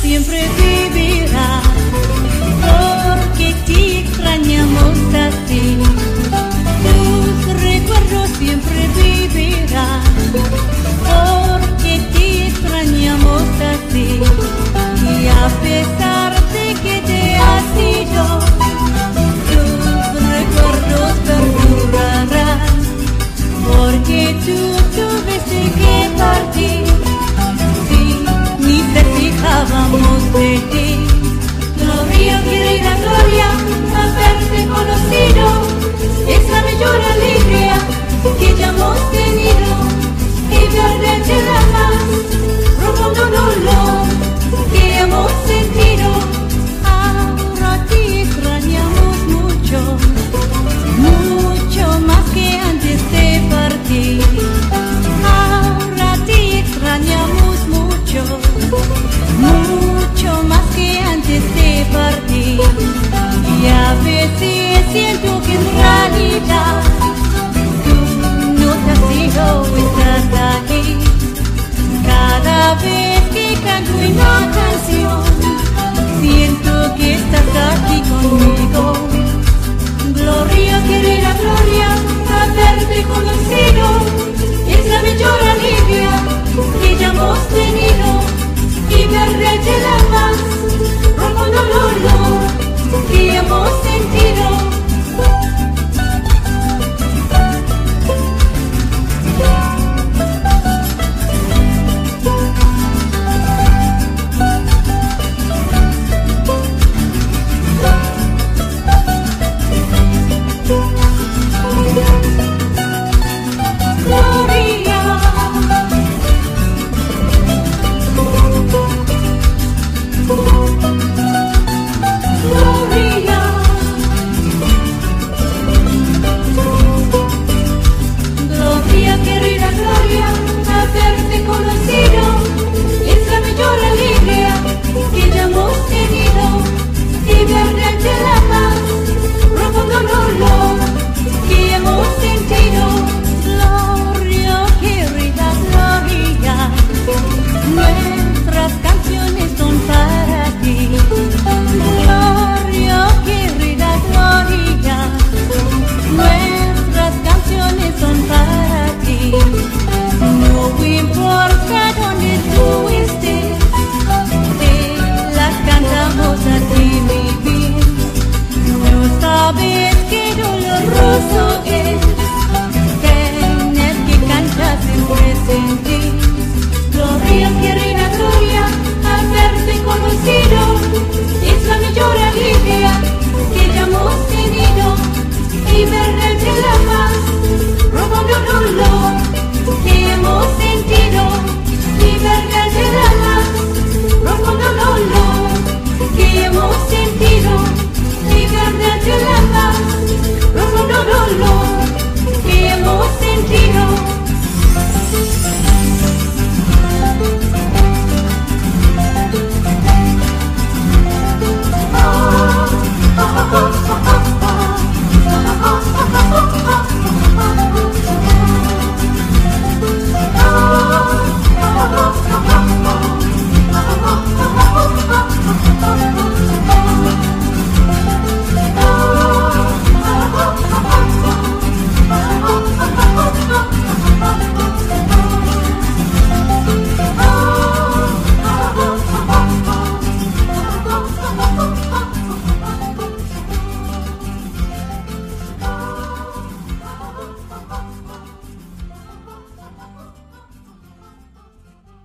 siempre vivirá.